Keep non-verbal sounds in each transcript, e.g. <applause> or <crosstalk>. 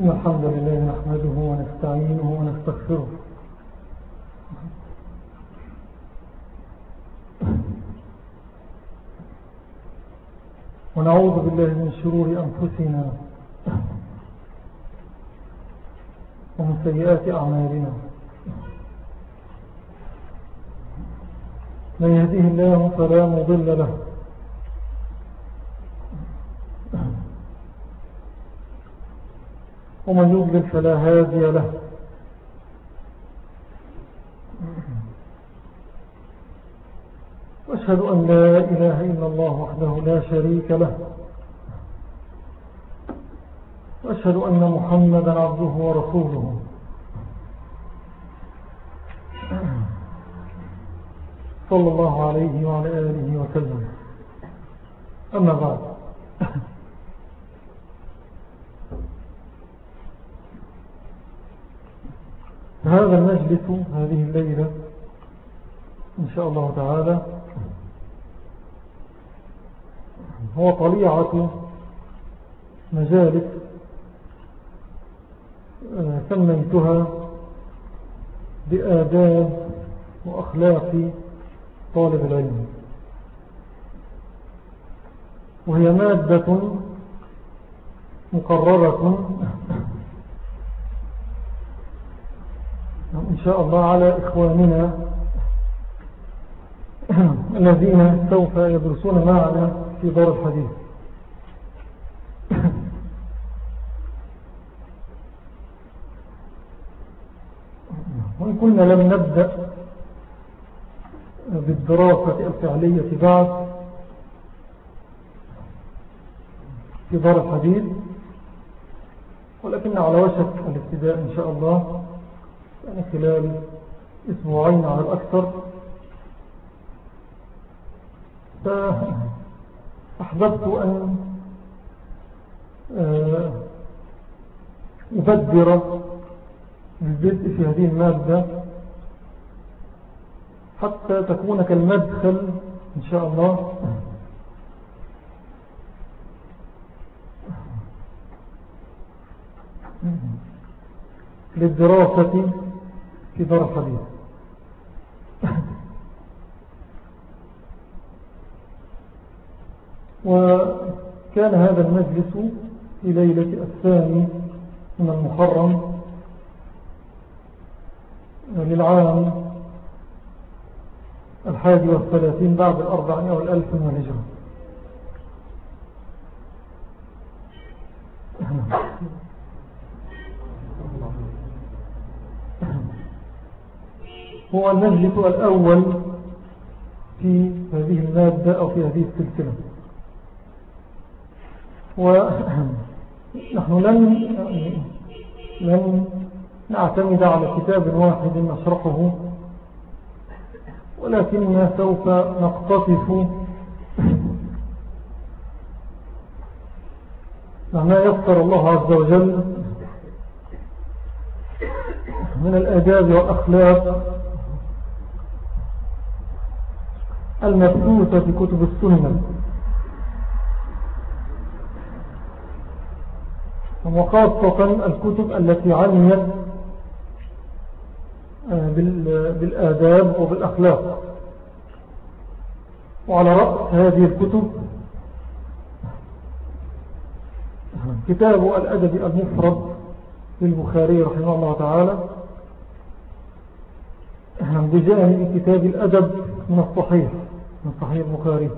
إن الحمد لله نحمده ونستعينه ونستغفره. ونعوذ بالله من شرور أنفسنا ومن سيئات أعمالنا. من يهديه الله فلا مضل له ومن يضلل فلا هادي له. وأشهد أن لا إله إلا الله وحده لا شريك له. وأشهد أن محمدا عبده ورسوله. صلى الله عليه وعلى آله وسلم. أما بعد. هذا المجلس هذه الليلة إن شاء الله تعالى هو طليعة مجالس آه، سميتها بآداب وأخلاق طالب العلم. وهي مادة مقررة إن شاء الله على إخواننا <clears throat> الذين سوف يدرسون معنا في دار الحديث. <clears throat> وإن كنا لم نبدأ بالدراسة الفعلية بعد في دار الحديث ولكن على وشك الابتداء إن شاء الله. يعني خلال أسبوعين على الأكثر. فأحببت أن آه، أبدر بالبدء في هذه المادة حتى تكون كالمدخل إن شاء الله. للدراسة في دار الحديث <laughs> وكان هذا المجلس في ليلة الثاني من المحرم للعام الحادي والثلاثين بعد الأربعين والألف من الهجرة. <laughs> هو المجلس الأول في هذه المادة أو في هذه السلسلة. ونحن <clears throat> لن لن نعتمد على كتاب واحد نشرحه ولكننا سوف نقتصف ما يفتر الله عز وجل من الأداب والأخلاق المبثوثة في كتب السنة. وخاصة الكتب التي عنيت آه، بالآداب وبالأخلاق. وعلى رأس هذه الكتب كتاب الأدب المفرد للبخاري رحمه الله تعالى بجانب كتاب الأدب من الصحيح. من صحيح البخاري.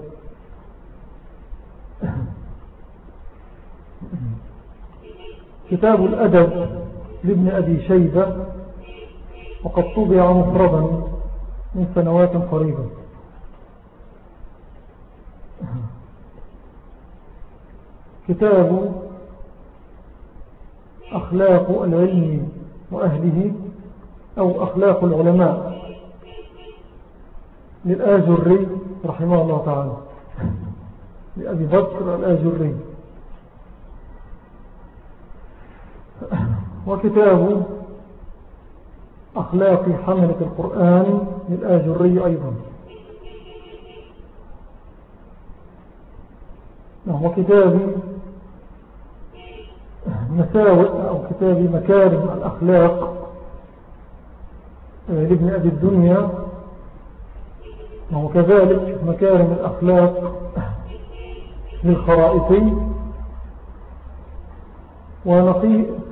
كتاب الأدب لابن أبي شيبة وقد طبع مفردا من سنوات قريبة. كتاب أخلاق العلم وأهله أو أخلاق العلماء. للآجري رحمه الله تعالى. لأبي بكر الآجري وكتاب أخلاق حملة القرآن للآجري أيضا. وهو كتاب مساوئ أو كتاب مكارم الأخلاق آه، لابن أبي الدنيا. وكذلك مكارم الأخلاق للخرائطي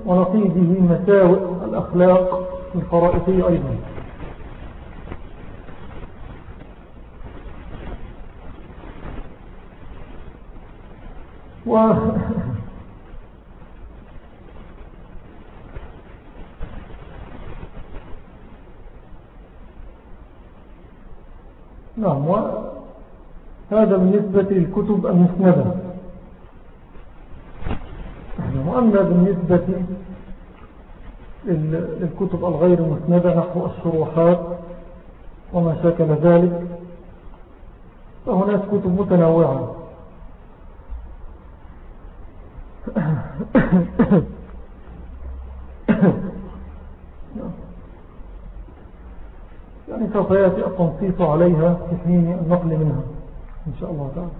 ونقيده مساوئ الأخلاق للخرائطي أيضا. و نعم وهذا بالنسبة للكتب المسندة. وأما بالنسبة للكتب الغير مسندة نحو الشروحات وما شاكل ذلك فهناك كتب متنوعة. سوف التنصيص عليها في حين النقل منها. إن شاء الله تعالى.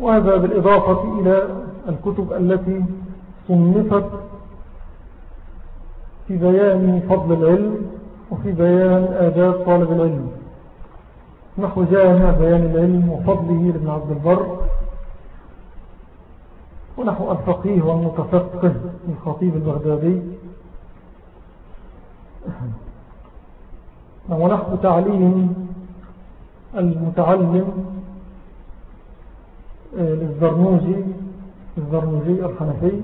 وهذا بالإضافة إلى الكتب التي صنفت في بيان فضل العلم وفي بيان آداب طالب العلم. نحو جامع بيان العلم وفضله لابن عبد البر. ونحو الفقيه والمتفقه للخطيب البغدادي. ونحو تعليم المتعلم آه، للزرنوجي الزرنوجي الحنفي.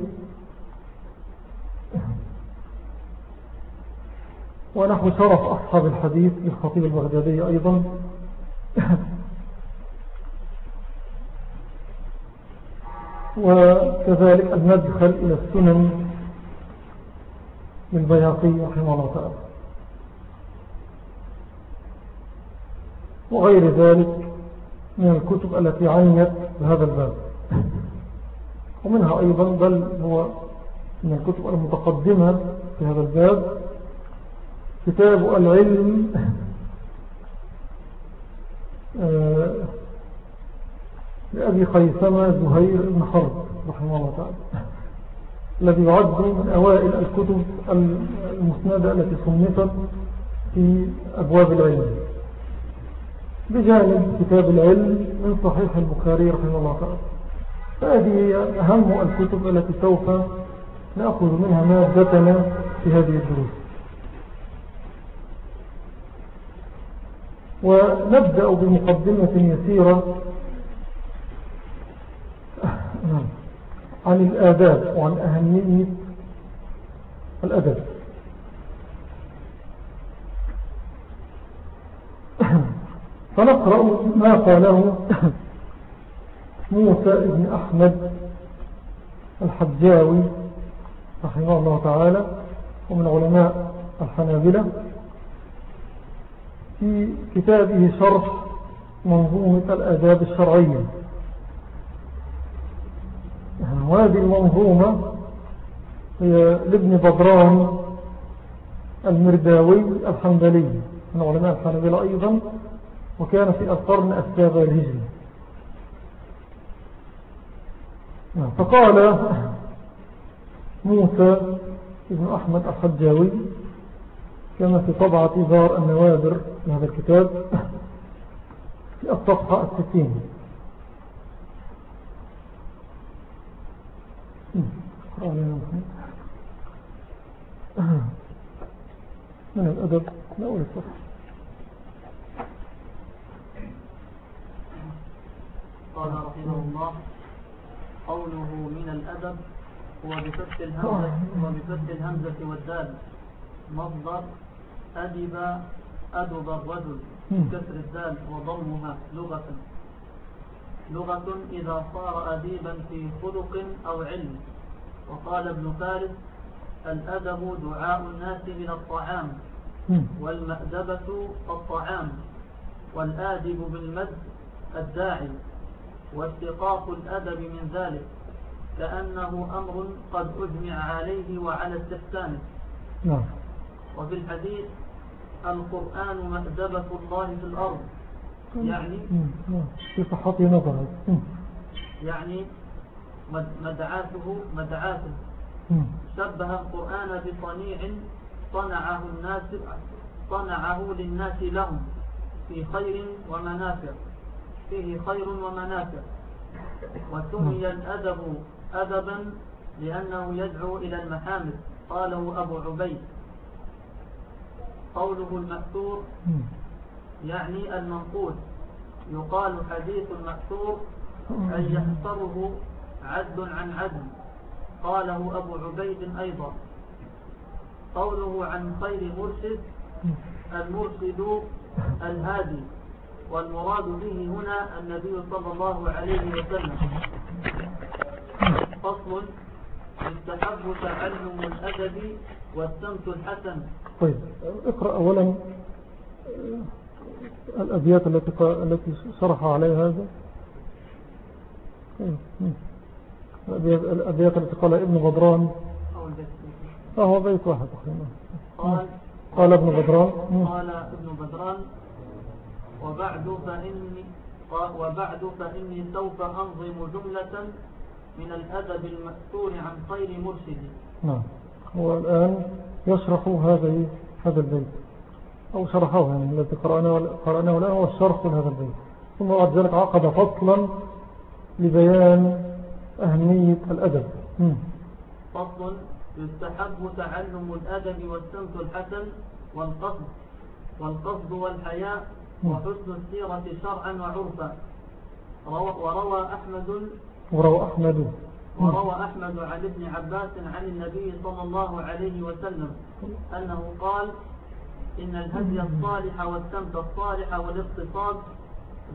ونحو شرف أصحاب الحديث للخطيب البغدادي أيضا. وكذلك المدخل إلى السنن للبياقي رحمه الله تعالى. وغير ذلك من الكتب التي عينت بهذا الباب. ومنها أيضا بل هو من الكتب المتقدمة في هذا الباب كتاب العلم آه، لأبي خيثمة زهير بن حرب رحمه الله تعالى الذي يعد من أوائل الكتب المسندة التي صنفت في أبواب العلم. بجانب كتاب العلم من صحيح البخاري رحمه الله تعالى. فهذه أهم الكتب التي سوف نأخذ منها مادتنا في هذه الدروس. ونبدأ بمقدمة يسيرة عن الآداب وعن أهمية الأدب. فنقرأ ما قاله موسى بن أحمد الحجاوي رحمه الله تعالى ومن علماء الحنابلة. في كتابه شرح منظومة الأداب الشرعية. وهذه المنظومة هي لابن بدران المرداوي الحنبلي من علماء الحنبلة أيضا. وكان في القرن السابع الهجري فقال موسى ابن أحمد الحجاوي كما في طبعة دار النوادر من هذا الكتاب في الصفحة الستين. من الأدب لا أولي الصفحة قال رحمه الله قوله من الأدب هو بفتح الهمزة, هو بفتح الهمزة والدال. مصدر أدب أدب الرجل. كسر الدال وضمها لغة. لغة إذا صار أديبا في خلق أو علم. وقال ابن فارس الأدب دعاء الناس من الطعام. والمأدبة الطعام. والآدب بالمد الداعي. واستقاق الأدب من ذلك كأنه أمر قد أجمع عليه وعلى استحسانه. نعم. وفي الحديث القرآن مأدبة الله في الأرض. يعني؟ في صحة نظر؟ يعني مدعاته مدعاته. شبه القرآن بصنيع صنعه الناس صنعه للناس لهم في خير ومنافع. فيه خير ومنافع. وسمي الأدب أدبا لأنه يدعو إلى المحامد قاله أبو عبيد. قوله المأثور يعني المنقول. يقال حديث المأثور أن يحصره عد عن عدل قاله أبو عبيد أيضا. قوله عن خير مرشد المرشد الهادي. والمراد به هنا النبي صلى الله عليه وسلم. فصل يستحب تعلم الأدب والسمت الحسن. طيب اقرأ أولا آه، الأبيات التي التي شرح عليها هذا. الأبيات التي قال ابن غدران فهو بيت. واحد قال قال ابن بدران قال ابن بدران وبعد فإني وبعد فإني سوف أنظم جملة من الأدب المأثور عن خير مرشد. نعم. هو الآن يشرح هذا هذا البيت. أو شرحه يعني الذي قرأناه الآن هو الشرح لهذا البيت. ثم بعد ذلك عقد فصلا لبيان أهمية الأدب. فصل يستحب تعلم الأدب والسمت الحسن والقصد والقصد والحياء وحسن السيرة شرعا وعرفا. وروى أحمد وروى أحمد. وروى أحمد عن ابن عباس عن النبي صلى الله عليه وسلم أنه قال إن الهدي الصالح والسمت الصالح والاقتصاد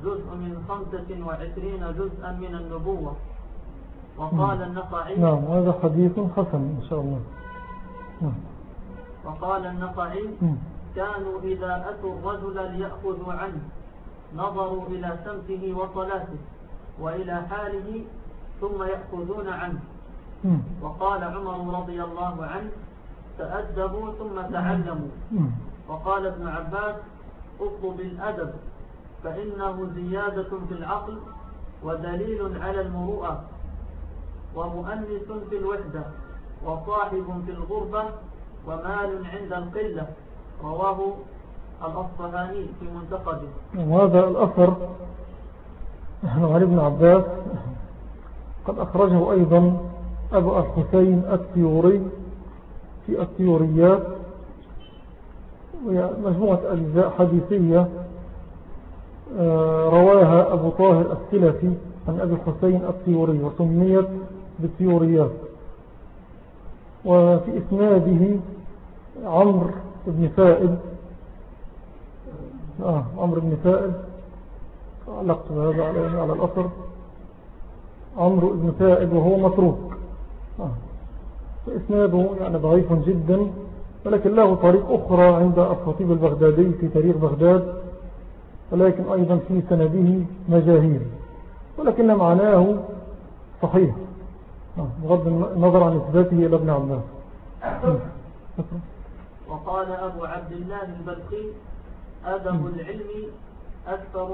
جزء من خمسة وعشرين جزءا من النبوة. وقال النقعي نعم هذا حديث حسن إن شاء الله. نعم. وقال النقعي كانوا إذا أتوا الرجل ليأخذوا عنه نظروا إلى سمته وصلاته وإلى حاله ثم يأخذون عنه. وقال عمر رضي الله عنه تأدبوا ثم تعلموا. وقال ابن عباس اطلب الأدب فإنه زيادة في العقل ودليل على المروءة ومؤنس في الوحدة وصاحب في الغربة ومال عند القلة. رواه الأصفهاني في منتقده. وهذا الأثر عن ابن عباس. قد أخرجه أيضا أبو الحسين التيوري في التيوريات مجموعة أجزاء حديثية. آه، رواها أبو طاهر السلفي عن أبي الحسين التيوري وسميت بالتيوريات وفي إسناده عمرو بن فائد آه عمرو بن فائد علقت هذا على الأثر. عمرو بن فائد وهو متروك. آه. فإسناده يعني ضعيف جدا ولكن له طريق أخرى عند الخطيب البغدادي في تاريخ بغداد ولكن أيضا في سنده مجاهير ولكن معناه صحيح. آه، بغض النظر عن إثباته إلى ابن عباس. وقال أبو عبد الله البلقي أدب العلم أكثر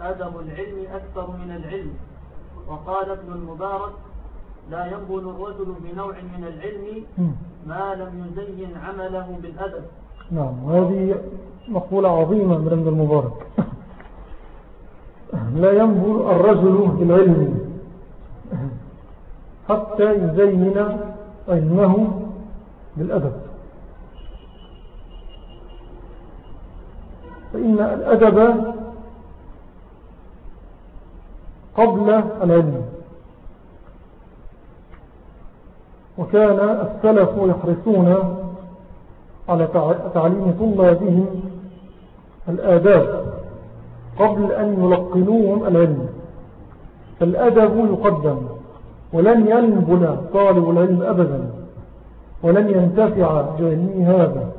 أدب العلم أكثر من العلم. وقال ابن المبارك لا ينبل الرجل بنوع من العلم ما لم يزين عمله بالأدب. نعم وهذه مقولة عظيمة من ابن المبارك. <laughs> لا ينبل الرجل بالعلم حتى يزين علمه بالأدب. فإن الأدب قبل العلم. وكان السلف يحرصون على تعليم طلابهم الآداب قبل أن يلقنوهم العلم. فالأدب يقدم ولن ينبل طالب العلم أبدا ولن ينتفع بعلمه هذا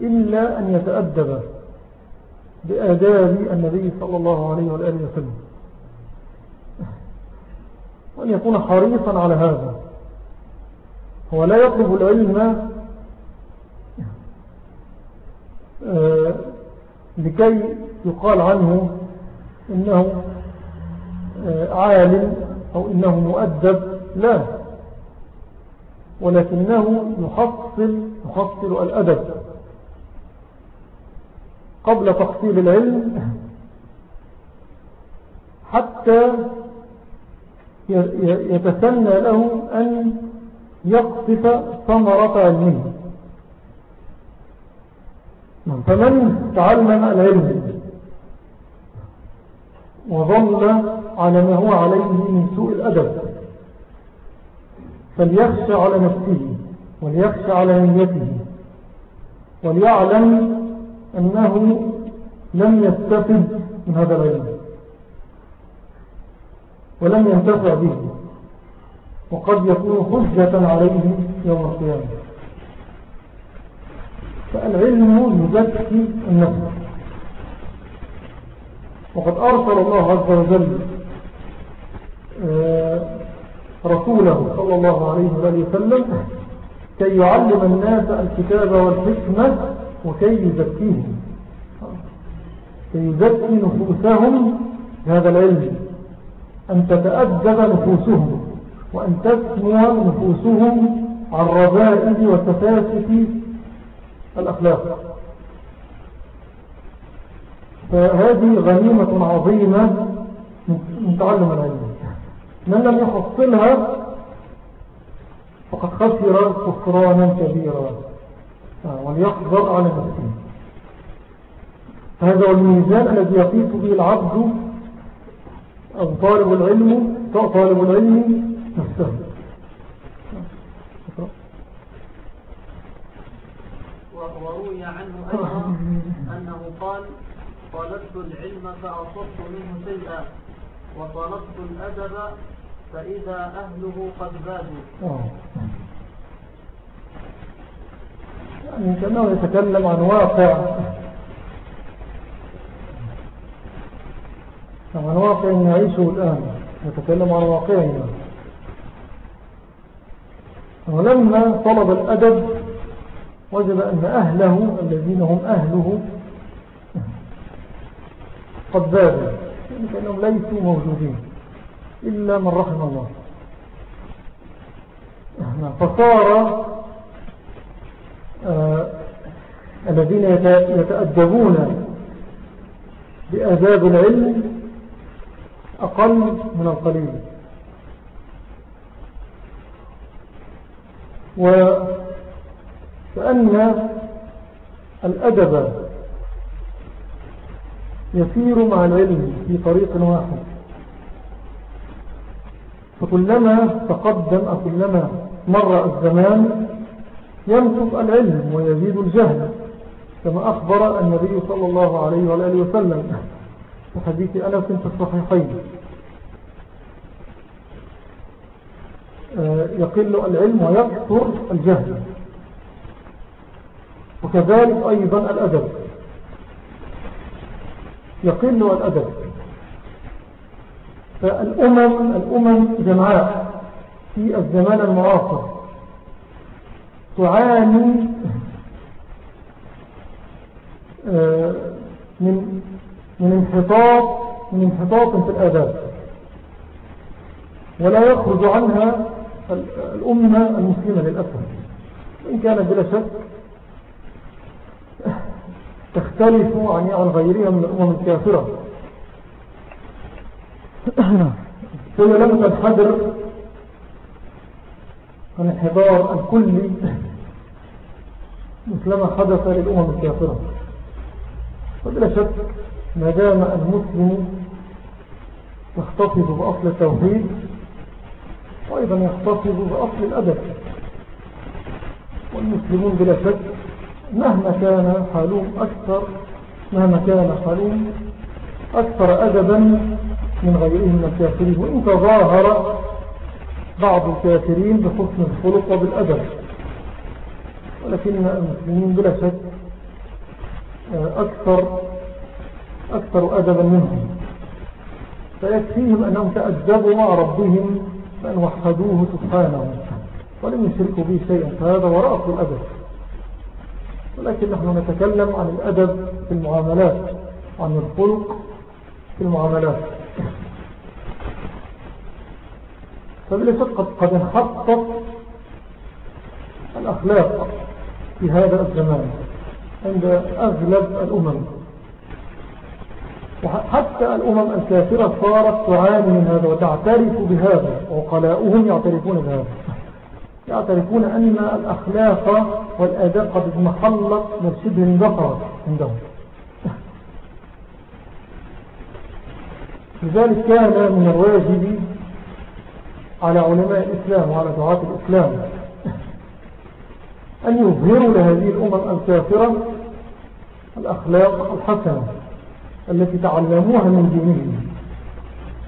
إلا أن يتأدب. بآداب النبي صلى الله عليه وآله وسلم. وأن يكون حريصا على هذا. هو لا يطلب العلم آه، لكي يقال عنه إنه آه، عالم أو إنه مؤدب. لا. ولكنه يحصل يحصل الأدب. قبل تحصيل العلم حتى يتسنى له أن يقصف ثمرة علمه فمن تعلم العلم؟ وظل على ما هو عليه من سوء الأدب. فليخشى على نفسه وليخشى على نيته وليعلم أنه لم يستفد من هذا العلم ولم ينتفع به وقد يكون حجة عليه يوم القيامة. فالعلم يزكي النفس. وقد أرسل الله عز وجل آه، رسوله صلى الله عليه وآله وسلم كي يعلم الناس الكتاب والحكمة وكي يزكيهم. كي يزكي نفوسهم بهذا العلم. أن تتأدب نفوسهم وأن تسمو نفوسهم عن رذائل وتفاسف الأخلاق. فهذه غنيمة عظيمة من تعلم العلم. من لم يحصلها فقد خسر خسرانا كبيرا. آه، وليحذر على نفسه. هذا هو الميزان الذي يقيس به العبد. أو طالب العلم طالب العلم نفسه وروي عنه أيضا أنه قال طلبت العلم فأصبت منه شيئا وطلبت الأدب فإذا أهله قد بادوا. يعني كأنه يتكلم عن واقع. عن واقع نعيشه الآن يتكلم عن واقعنا. ولما طلب الأدب وجد أن أهله الذين هم أهله قد ذابوا يعني كأنهم ليسوا موجودين إلا من رحم الله. فصار الذين يتأدبون بأداب العلم أقل من القليل. وكأن الأدب يسير مع العلم في طريق واحد. فكلما تقدم أو كلما مر الزمان ينقص العلم ويزيد الجهل كما أخبر النبي صلى الله عليه وآله وسلم في حديث أنس في الصحيحين. آه، يقل العلم ويكثر الجهل. وكذلك أيضا الأدب. يقل الأدب. فالأمم الأمم جمعاء في الزمان المعاصر. تعاني آه، من من انحطاط من انحطاط في الآداب. ولا يخرج عنها الأمة المسلمة للأسف. إن كان بلا شك تختلف عن عن غيرها من الأمم الكافرة. فهي لم تنحدر عن الحضار الكلي مثلما حدث للأمم الكافرة. وبلا شك ما دام المسلم يحتفظ بأصل التوحيد وأيضا يحتفظ بأصل الأدب. والمسلمون بلا شك مهما كان حالهم أكثر مهما كان حالهم أكثر أدبا من غيرهم من الكافرين. وإن تظاهر بعض الكافرين بحسن الخلق وبالأدب ولكن المسلمين بلا شك أكثر أكثر أدبا منهم. فيكفيهم أنهم تأدبوا مع ربهم فأن وحدوه سبحانه. ولم يشركوا به شيئا فهذا وراء الأدب. ولكن نحن نتكلم عن الأدب في المعاملات عن الخلق في المعاملات. فبلا شك قد انحطت الأخلاق. في هذا الزمان عند أغلب الأمم. وحتى الأمم الكافرة صارت تعاني من هذا وتعترف بهذا وقلاؤهم يعترفون بهذا. يعترفون أن الأخلاق والآداب قد اضمحلت من شبه بقرة عندهم. لذلك كان من الواجب على علماء الإسلام وعلى دعاة الإسلام أن يظهروا لهذه الأمم الكافرة الأخلاق الحسنة التي تعلموها من دينهم.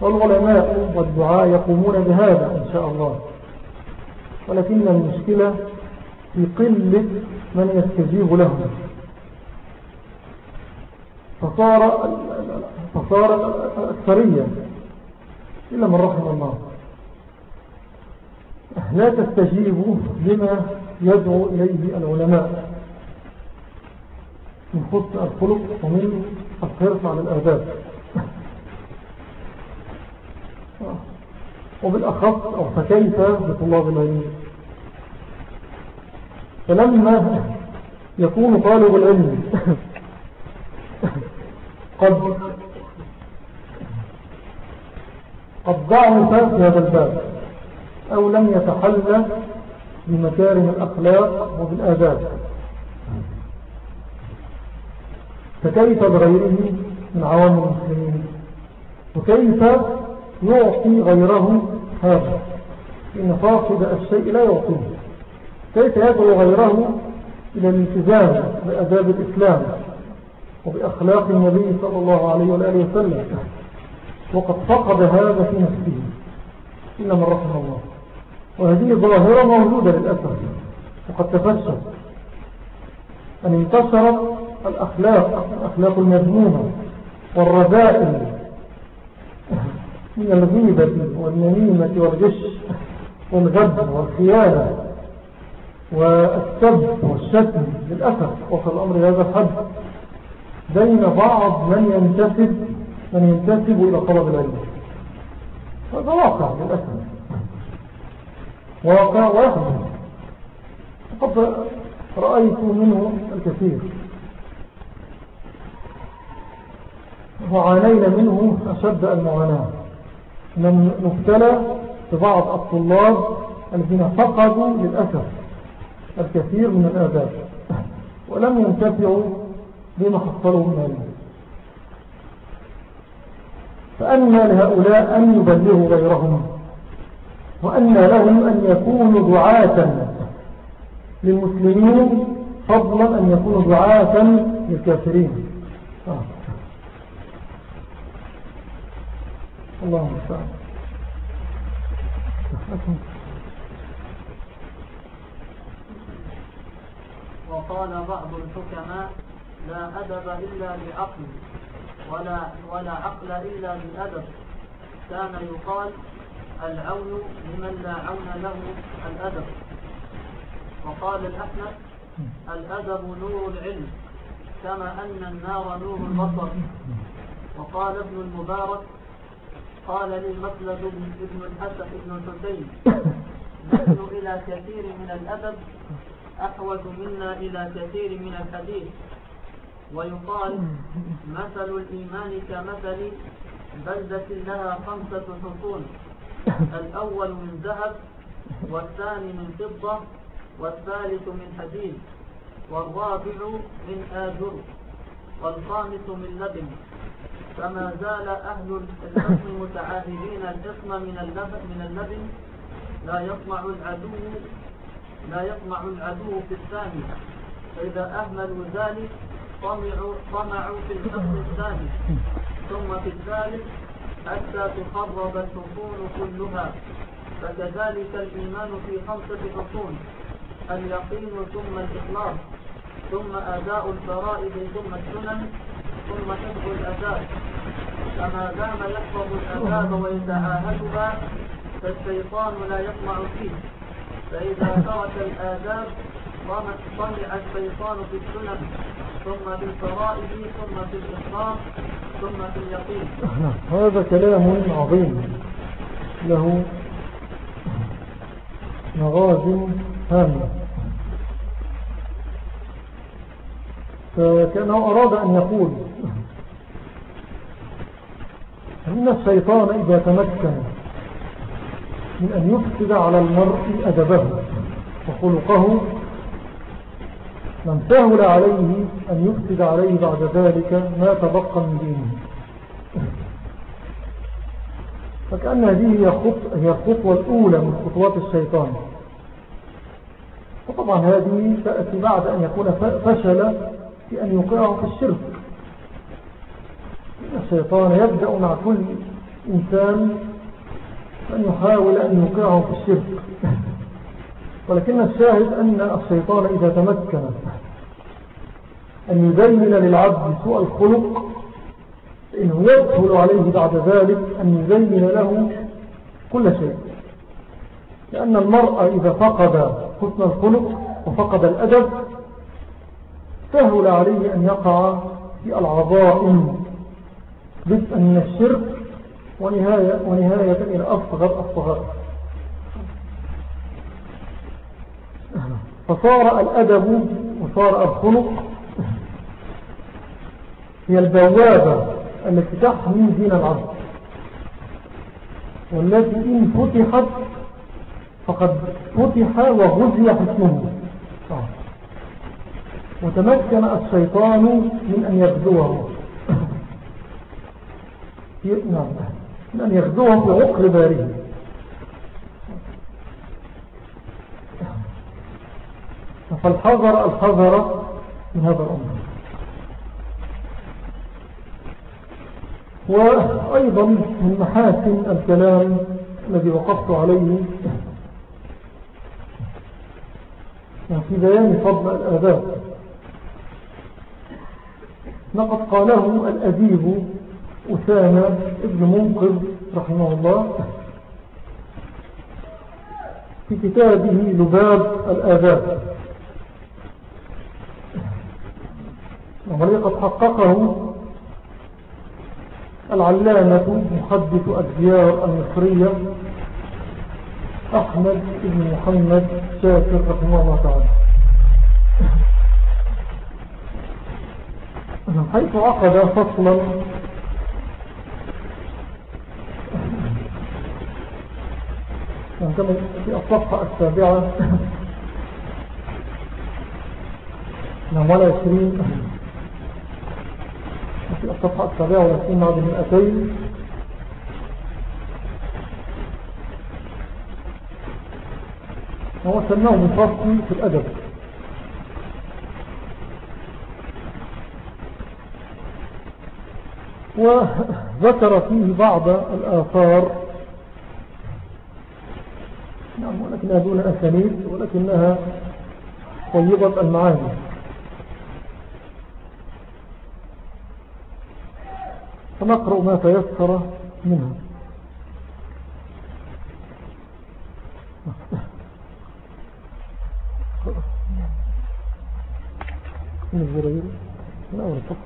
والعلماء والدعاء يقومون بهذا إن شاء الله. ولكن المشكلة في قلة من يستجيب لهم. فصار فصار أكثرية إلا من رحم الله. لا تستجيبوا لما يدعو إليه العلماء. من حسن الخلق ومن الحرص على الآداب. وبالأخص أو فكيف بطلاب العلم فلما يكون طالب العلم قد قد ضعف في هذا الباب أو لم يتحلى بمكارم الأخلاق وبالآداب. فكيف بغيره من عوام المسلمين؟ وكيف يعطي غيره هذا؟ إن فاقد الشيء لا يعطيه. كيف يدعو غيره إلى الالتزام بأداب الإسلام وبأخلاق النبي صلى الله عليه وآله وسلم؟ وقد فقد هذا في نفسه. إلا من رحمه الله. وهذه ظاهرة موجودة للأسف وقد تفشت أن انتشرت الأخلاق الأخلاق المذمومة والرذائل من الغيبة والنميمة والغش والغد والخيانة والسب والشتم. للأسف وصل الأمر هذا الحد بين بعض من ينتسب من ينتسب إلى طلب العلم. هذا واقع للأسف. واقع ويحدث وقد رأيت منه الكثير. وعانينا منه أشد المعاناة. من نبتلى ببعض الطلاب الذين فقدوا للأسف الكثير من الآداب ولم ينتفعوا بما حصلوا من علم فأنا لهؤلاء أن يبلغوا غيرهم. وأن لهم أن يكونوا دعاة للمسلمين فضلا أن يكونوا دعاة للكافرين. آه. اللهم استعان وقال بعض الحكماء لا أدب إلا بعقل ولا, ولا عقل إلا بالأدب كان يقال العون لمن لا عون له الأدب. وقال الأحمد الأدب نور العلم كما أن النار نور البصر. وقال ابن المبارك قال لي مسلد ابن الحسن ابن الحسين نحن إلى كثير من الأدب أحوج منا إلى كثير من الحديث. ويقال مثل الإيمان كمثل بلدة لها خمسة حصون. الأول من ذهب والثاني من فضة والثالث من حديد والرابع من آجر والخامس من لبن. فما زال أهل الحكم متعاهدين الإثم من اللبن, من اللبن. لا يطمع العدو لا يطمع العدو في الثاني. فإذا أهملوا ذلك طمعوا, طمعوا في الحكم الثاني. ثم في الثالث حتى تخرب الحصون كلها فكذلك الإيمان في خمسة حصون اليقين ثم الإخلاص ثم أداء الفرائض ثم السنن ثم حفظ الأداء. فما دام يحفظ الأداب ويتعاهدها فالشيطان لا يطمع فيه. فإذا ترك الآداب طمع الشيطان في السنن ثم في الفرائض ثم في الإخلاص اليقين هذا كلام عظيم. له مغاز هامة. فكأنه أراد أن يقول إن الشيطان إذا تمكن من أن يفسد على المرء أدبه وخلقه من سهل عليه أن يفسد عليه بعد ذلك ما تبقى من دينه. فكأن هذه هي الخطوة الأولى من خطوات الشيطان. وطبعا هذه تأتي بعد أن يكون فشل في أن يوقعه في الشرك. الشيطان يبدأ مع كل إنسان أن يحاول أن يوقعه في الشرك. ولكن الشاهد أن الشيطان إذا تمكن أن يبين للعبد سوء الخلق إنه يدخل عليه بعد ذلك أن يبين له كل شيء. لأن المرأة إذا فقد حسن الخلق وفقد الأدب سهل عليه أن يقع في العظائم بدءا من الشرك ونهاية, ونهاية إلى أصغر أصغر فصار الأدب وصار الخلق هي البوابة التي تحمي دين العبد والتي إن فتحت فقد فتح وغزي حسنه وتمكن الشيطان من أن يغزوه. <coughs> نعم. من أن يغزوه في عقل باره فالحذر الحذر من هذا الأمر. وأيضا من محاسن الكلام الذي وقفت عليه في بيان فضل الآداب. لقد قاله الأديب أسامة ابن منقذ رحمه الله في كتابه لباب الآداب. وقد حققه العلامة محدث الديار المصرية أحمد بن محمد شاكر رحمه الله تعالى. حيث عقد فصلا في الصفحة السابعة 28 في الصفحة السابعة ويكون بعد المئتين. هو سماه مفصل في الأدب. وذكر فيه بعض الآثار. نعم ولكنها دون أسانيد ولكنها طيبة المعاني. فنقرأ ما تيسر منها. من من أول الفقر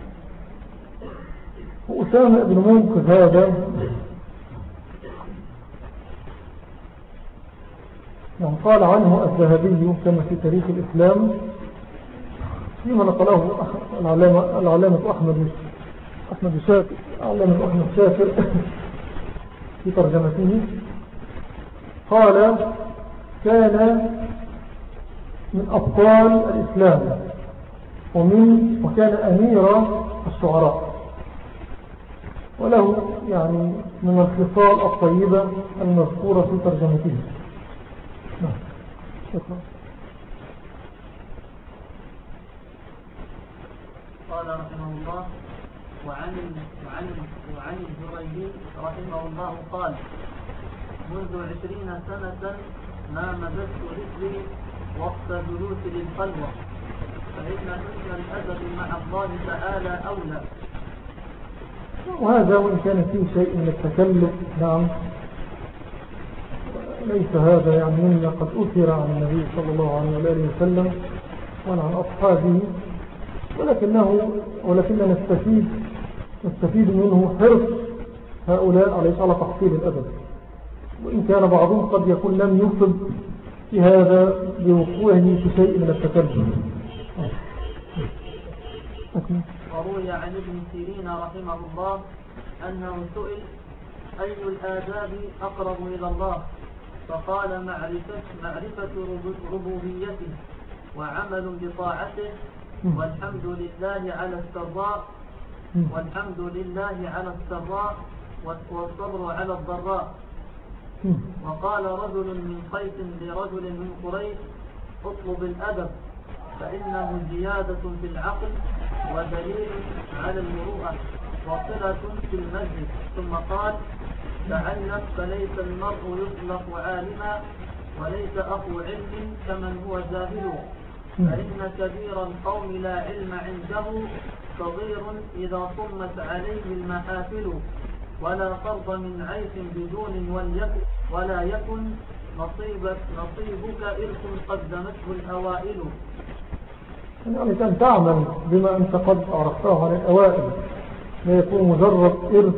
وأسامة بن منقذ هذا يعني قال عنه الذهبي كما في تاريخ الإسلام فيما نقله العلامة, العلامة أحمد. أحمد شاكر العلامة أحمد شاكر في ترجمته. قال كان من أبطال الإسلام ومن وكان أمير الشعراء. وله يعني من الخصال الطيبة المذكورة في ترجمته. نعم. قال رحمه الله وعن وعن وعن الزريبي رحمه الله قال منذ عشرين سنة ما مددت رجلي وقت جلوس للخلوة فإن حسن الأدب مع الله تعالى أولى. وهذا وإن كان فيه شيء من التكلف نعم. ليس هذا يعني مما قد أثر عن النبي صلى الله عليه وآله وسلم وعن أصحابه ولكنه ولكننا نستفيد نستفيد منه حرص هؤلاء عليه على تحصيل الأدب؟ وإن كان بعضهم قد يكون لم يصب في هذا بوقوعه في شيء من التكلم وروي عن ابن سيرين رحمه الله أنه سئل أي الآداب أقرب إلى الله؟ فقال معرفة, معرفة ربوبيته وعمل بطاعته والحمد لله على السراء والحمد لله على السراء والصبر على الضراء. وقال رجل من قيس لرجل من قريش اطلب الأدب فإنه زيادة في العقل ودليل على المروءة وصلة في المسجد ثم قال تعلم فليس المرء يطلق عالما وليس أخو علم كمن هو جاهل. فإن كبير القوم لا علم عنده صغير إذا صمت عليه المحافل ولا فرض من عيش بدون ولا يكن نصيبك نصيبك إرث قدمته الأوائل. يعني كان تعمل بما أنت قد عرفته عن الأوائل. لا يكون مجرد إرث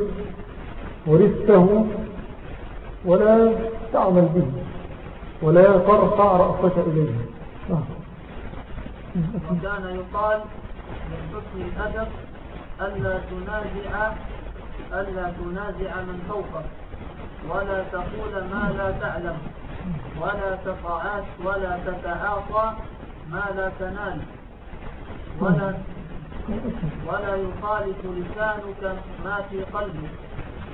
ورثته ولا تعمل به ولا ترفع رأسك إليه. وكان يقال من حسن الأدب ألا تنازع ألا تنازع من فوقك. ولا تقول ما لا تعلم. ولا تقعات ولا تتعاطى ما لا تنال. ولا ولا يخالف لسانك ما في قلبك.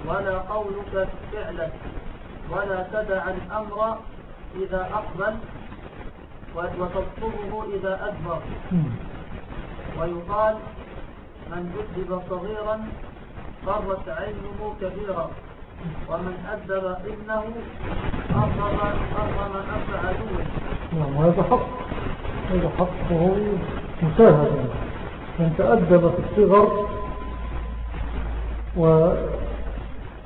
ولا قولك فعلك. ولا تدع الأمر إذا أقبل. وتطلبه إذا أدبر. ويقال من أدب صغيرا فرت عينه كبيرا ومن أدب ابنه أرغم أرغم أنف عدوه. نعم وهذا حق. هذا حق. وهو مشاهد من تأدب في الصغر و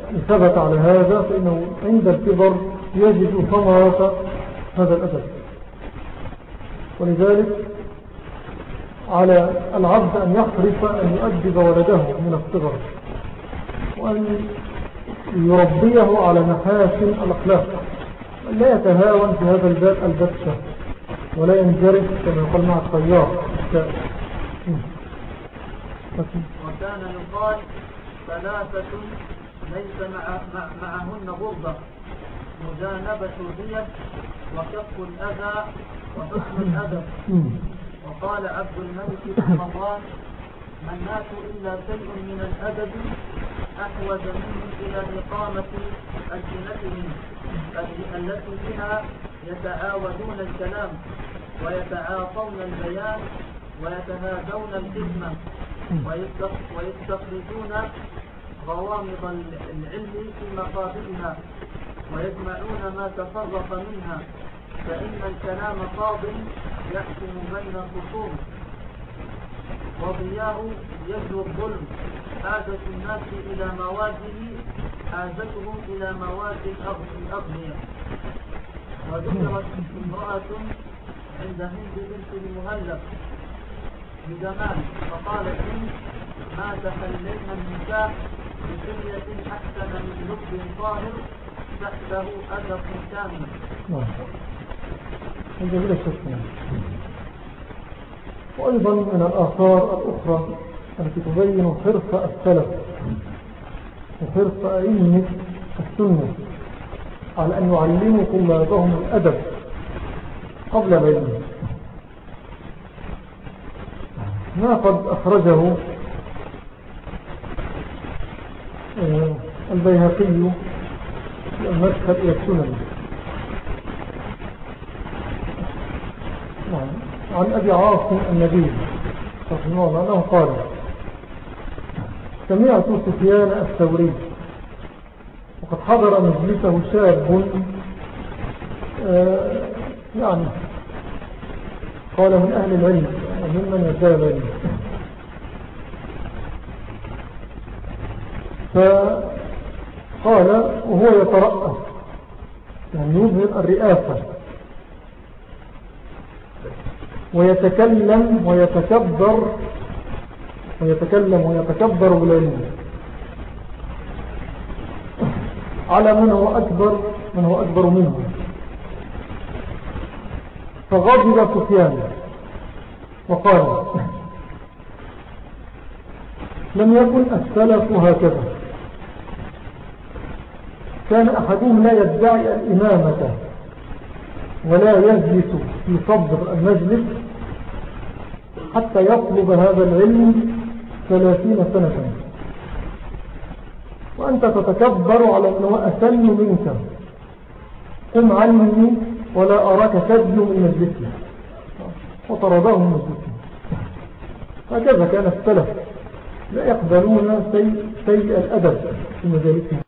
يعني ثبت على هذا فإنه عند الكبر يجد ثمرة هذا الأدب. ولذلك على العبد أن يحرص أن يؤدب ولده من الصغر وأن يربيه على محاسن الأخلاق. لا يتهاون في هذا الباب البتة ولا ينجرف كما يقول مع الطيار. وكان يقال ثلاثة ليس مع مع معهن غربة. مجانبة الدية وكف الأذى وحسن الأدب وقال عبد الملك بن مروان ما الناس إلا شيء من الأدب أحوج منهم إلى إقامة ألسنتهم التي بها يتعاودون الكلام ويتعاطون البيان ويتهادون الخدمة ويستخرجون غوامض العلم في مقابلها ويجمعون ما تفرق منها. فإن الكلام قاض يحكم بين الخصوم. وضياء يجلو الظلم. حاجة الناس إلى مواده حاجتهم إلى مواد الأغنياء. وذكرت امرأة عند هند بنت المهلب. بزمان فقالت ما تخلينا النساء بسرية أحسن من لب طاهر. تحته أدب كامل هذا بلا شك. وأيضا من الآثار الأخرى التي تبين حرص السلف وحرص أئمة السنة على أن يعلموا طلابهم الأدب قبل العلم. ما قد أخرجه آه، البيهقي المدخل إلى السنن. عن أبي عاصم النبي رحمه الله أنه قال سمعت سفيان الثوري وقد حضر مجلسه شاب آه، يعني قال من أهل العلم وممن يزال العلم فقال وهو يترأس. يعني يظهر الرئاسة. ويتكلم ويتكبر. ويتكلم ويتكبر بالعلم على من هو أكبر من هو أكبر منه. فغضب سفيان. وقال لم يكن السلف هكذا. كان أحدهم لا يدعي الإمامة ولا يجلس في صدر المجلس حتى يطلب هذا العلم ثلاثين سنة. وأنت تتكبر على أنه أسن منك. قم عني ولا أراك تدلو من مجلسي وطرداه من مجلسي هكذا كان السلف. لا يقبلون سيء الأدب في مجالسهم.